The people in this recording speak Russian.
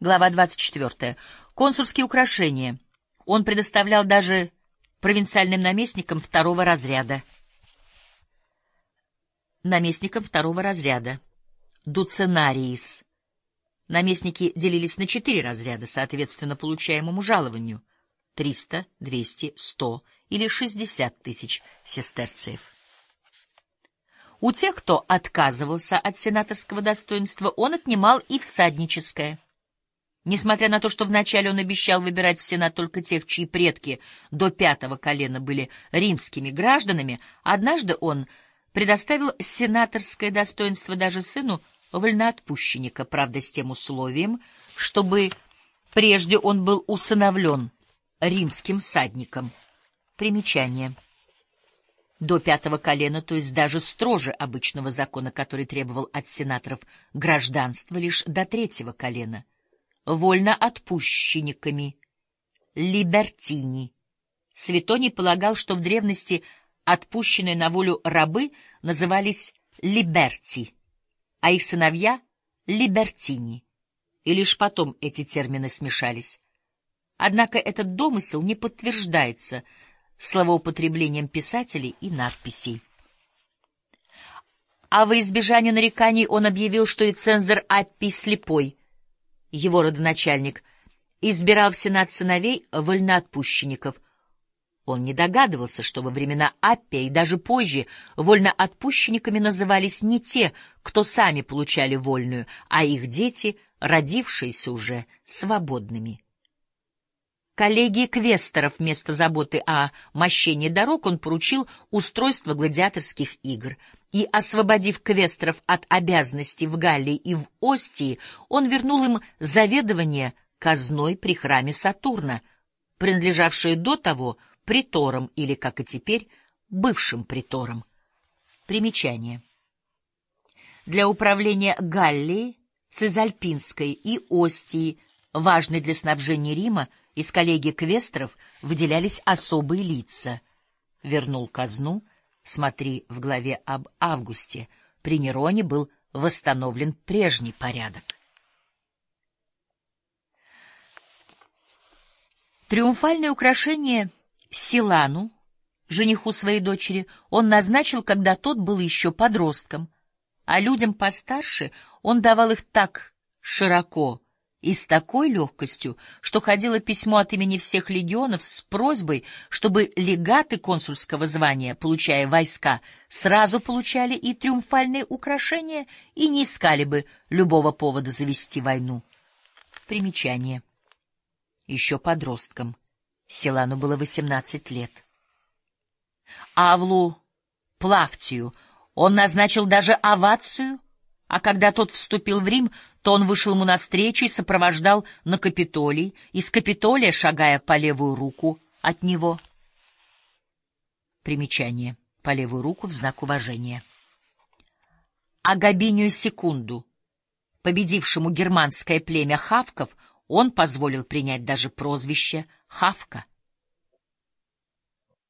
Глава 24. Консульские украшения. Он предоставлял даже провинциальным наместникам второго разряда. Наместникам второго разряда. Дуценариис. Наместники делились на четыре разряда, соответственно получаемому жалованию — 300, 200, 100 или 60 тысяч сестерциев. У тех, кто отказывался от сенаторского достоинства, он отнимал и всадническое — Несмотря на то, что вначале он обещал выбирать в Сенат только тех, чьи предки до пятого колена были римскими гражданами, однажды он предоставил сенаторское достоинство даже сыну вольноотпущенника, правда, с тем условием, чтобы прежде он был усыновлен римским всадником. Примечание. До пятого колена, то есть даже строже обычного закона, который требовал от сенаторов гражданства лишь до третьего колена — вольноотпущенниками, либертини. Светоний полагал, что в древности отпущенные на волю рабы назывались либерти, а их сыновья — либертини, и лишь потом эти термины смешались. Однако этот домысел не подтверждается словоупотреблением писателей и надписей. А во избежание нареканий он объявил, что и цензор Аппий слепой, его родоначальник, избирал в Сенат сыновей вольноотпущенников. Он не догадывался, что во времена Аппия и даже позже вольноотпущенниками назывались не те, кто сами получали вольную, а их дети, родившиеся уже свободными. Коллегии квесторов вместо заботы о мощении дорог он поручил устройство гладиаторских игр — и, освободив квестеров от обязанностей в Галлии и в Остии, он вернул им заведование казной при храме Сатурна, принадлежавшее до того приторам или, как и теперь, бывшим приторам. Примечание. Для управления Галлией, Цезальпинской и Остии, важной для снабжения Рима, из коллегии квестеров выделялись особые лица. Вернул казну — Смотри в главе об Августе. При Нероне был восстановлен прежний порядок. Триумфальное украшение Силану, жениху своей дочери, он назначил, когда тот был еще подростком, а людям постарше он давал их так широко, и с такой легкостью, что ходило письмо от имени всех легионов с просьбой, чтобы легаты консульского звания, получая войска, сразу получали и триумфальные украшения и не искали бы любого повода завести войну. Примечание. Еще подростком. Селану было восемнадцать лет. Авлу Плавтию он назначил даже овацию — а когда тот вступил в Рим, то он вышел ему навстречу и сопровождал на Капитолий, из Капитолия шагая по левую руку от него. Примечание. По левую руку в знак уважения. А Габинию Секунду, победившему германское племя Хавков, он позволил принять даже прозвище Хавка.